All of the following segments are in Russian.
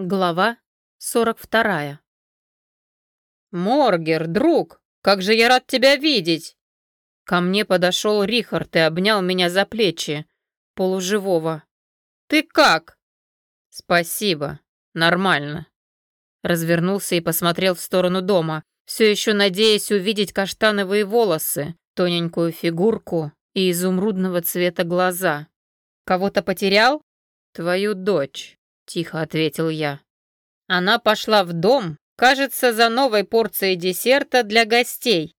Глава 42. «Моргер, друг, как же я рад тебя видеть!» Ко мне подошел Рихард и обнял меня за плечи, полуживого. «Ты как?» «Спасибо, нормально». Развернулся и посмотрел в сторону дома, все еще надеясь увидеть каштановые волосы, тоненькую фигурку и изумрудного цвета глаза. «Кого-то потерял?» «Твою дочь». Тихо ответил я. Она пошла в дом, кажется, за новой порцией десерта для гостей.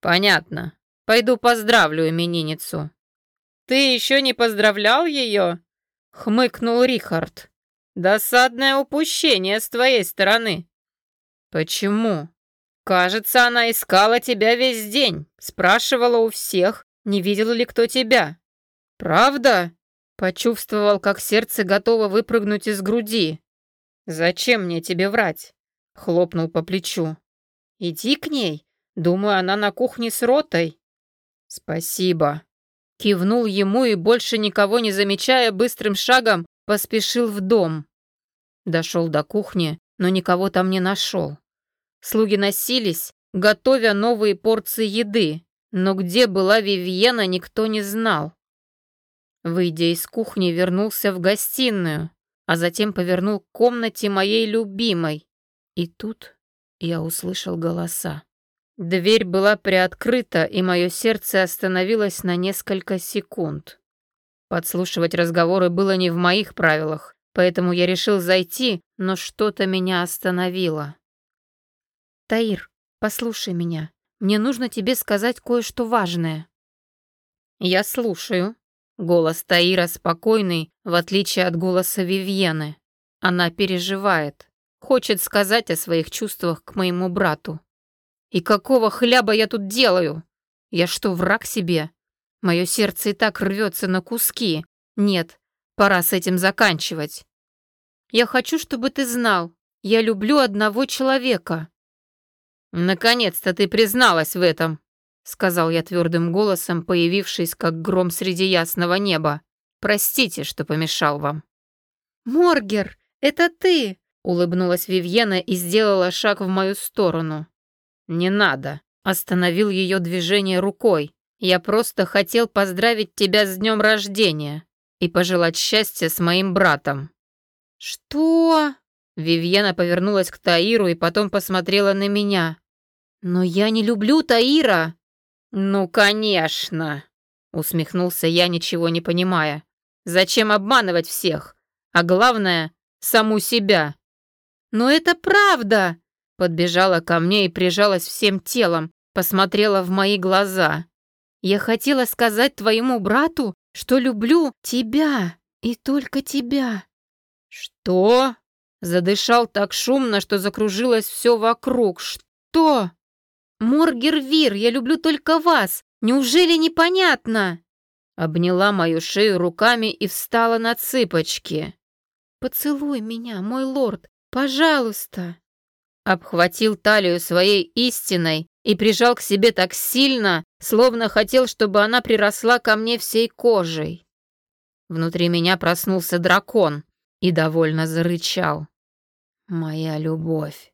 Понятно. Пойду поздравлю именинницу. Ты еще не поздравлял ее? Хмыкнул Рихард. Досадное упущение с твоей стороны. Почему? Кажется, она искала тебя весь день, спрашивала у всех, не видел ли кто тебя. Правда? Почувствовал, как сердце готово выпрыгнуть из груди. «Зачем мне тебе врать?» — хлопнул по плечу. «Иди к ней. Думаю, она на кухне с ротой». «Спасибо». Кивнул ему и, больше никого не замечая, быстрым шагом поспешил в дом. Дошел до кухни, но никого там не нашел. Слуги носились, готовя новые порции еды, но где была Вивьена, никто не знал. Выйдя из кухни, вернулся в гостиную, а затем повернул к комнате моей любимой. И тут я услышал голоса. Дверь была приоткрыта, и мое сердце остановилось на несколько секунд. Подслушивать разговоры было не в моих правилах, поэтому я решил зайти, но что-то меня остановило. «Таир, послушай меня. Мне нужно тебе сказать кое-что важное». «Я слушаю», Голос Таира спокойный, в отличие от голоса Вивьены. Она переживает, хочет сказать о своих чувствах к моему брату. И какого хляба я тут делаю? Я что, враг себе? Мое сердце и так рвется на куски. Нет, пора с этим заканчивать. Я хочу, чтобы ты знал, я люблю одного человека. Наконец-то ты призналась в этом, сказал я твердым голосом, появившись как гром среди ясного неба. Простите, что помешал вам. Моргер, это ты! улыбнулась Вивьена и сделала шаг в мою сторону. Не надо, остановил ее движение рукой. Я просто хотел поздравить тебя с днем рождения и пожелать счастья с моим братом. Что? Вивьена повернулась к Таиру и потом посмотрела на меня. «Но я не люблю Таира!» «Ну, конечно!» — усмехнулся я, ничего не понимая. «Зачем обманывать всех? А главное, саму себя!» «Но это правда!» — подбежала ко мне и прижалась всем телом, посмотрела в мои глаза. «Я хотела сказать твоему брату, что люблю тебя и только тебя». «Что?» Задышал так шумно, что закружилось все вокруг. «Что?» «Моргервир, я люблю только вас! Неужели непонятно?» Обняла мою шею руками и встала на цыпочки. «Поцелуй меня, мой лорд, пожалуйста!» Обхватил талию своей истиной и прижал к себе так сильно, словно хотел, чтобы она приросла ко мне всей кожей. Внутри меня проснулся дракон и довольно зарычал. «Моя любовь!»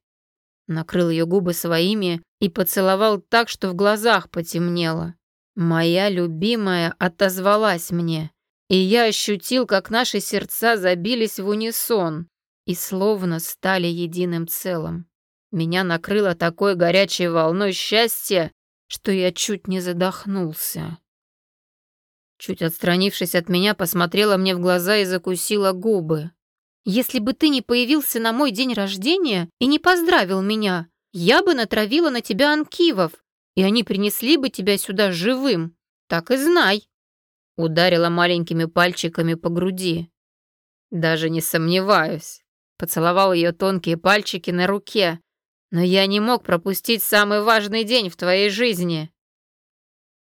Накрыл ее губы своими и поцеловал так, что в глазах потемнело. Моя любимая отозвалась мне, и я ощутил, как наши сердца забились в унисон и словно стали единым целым. Меня накрыло такой горячей волной счастья, что я чуть не задохнулся. Чуть отстранившись от меня, посмотрела мне в глаза и закусила губы. Если бы ты не появился на мой день рождения и не поздравил меня, я бы натравила на тебя анкивов, и они принесли бы тебя сюда живым. Так и знай!» Ударила маленькими пальчиками по груди. «Даже не сомневаюсь». Поцеловал ее тонкие пальчики на руке. «Но я не мог пропустить самый важный день в твоей жизни».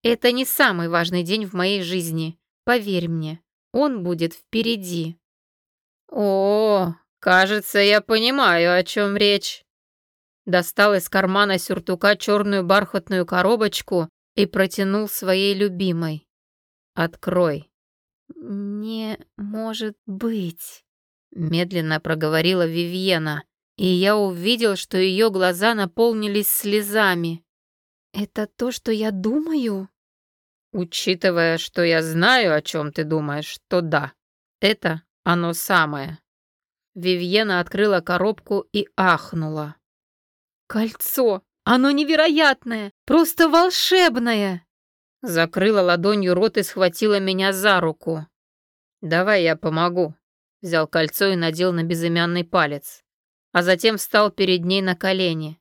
«Это не самый важный день в моей жизни. Поверь мне, он будет впереди». «О, кажется, я понимаю, о чем речь». Достал из кармана сюртука черную бархатную коробочку и протянул своей любимой. «Открой». «Не может быть». Медленно проговорила Вивьена, и я увидел, что ее глаза наполнились слезами. «Это то, что я думаю?» «Учитывая, что я знаю, о чем ты думаешь, то да, это оно самое». Вивьена открыла коробку и ахнула. «Кольцо! Оно невероятное! Просто волшебное!» Закрыла ладонью рот и схватила меня за руку. «Давай я помогу», — взял кольцо и надел на безымянный палец, а затем встал перед ней на колени.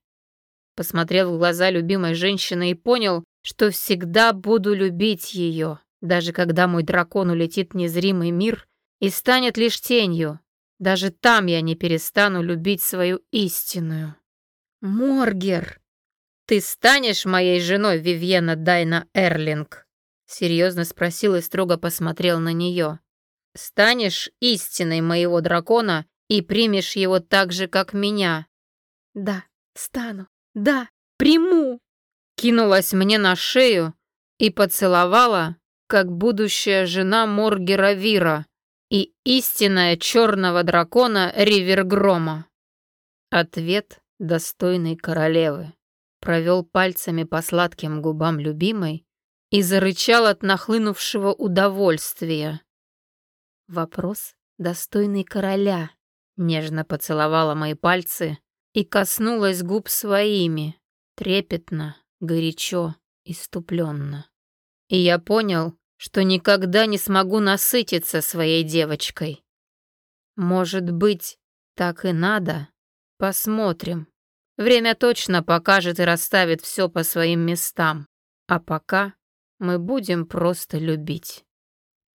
Посмотрел в глаза любимой женщины и понял, что всегда буду любить ее, даже когда мой дракон улетит в незримый мир и станет лишь тенью. Даже там я не перестану любить свою истинную. Моргер! «Ты станешь моей женой, Вивьена Дайна Эрлинг?» Серьезно спросил и строго посмотрел на нее. «Станешь истиной моего дракона и примешь его так же, как меня?» «Да, стану. Да, приму!» Кинулась мне на шею и поцеловала, как будущая жена Моргера Вира и истинная черного дракона Ривергрома. Ответ достойной королевы провел пальцами по сладким губам любимой и зарычал от нахлынувшего удовольствия. Вопрос, достойный короля, нежно поцеловала мои пальцы и коснулась губ своими, трепетно, горячо, иступленно. И я понял, что никогда не смогу насытиться своей девочкой. Может быть, так и надо? Посмотрим. Время точно покажет и расставит все по своим местам. А пока мы будем просто любить.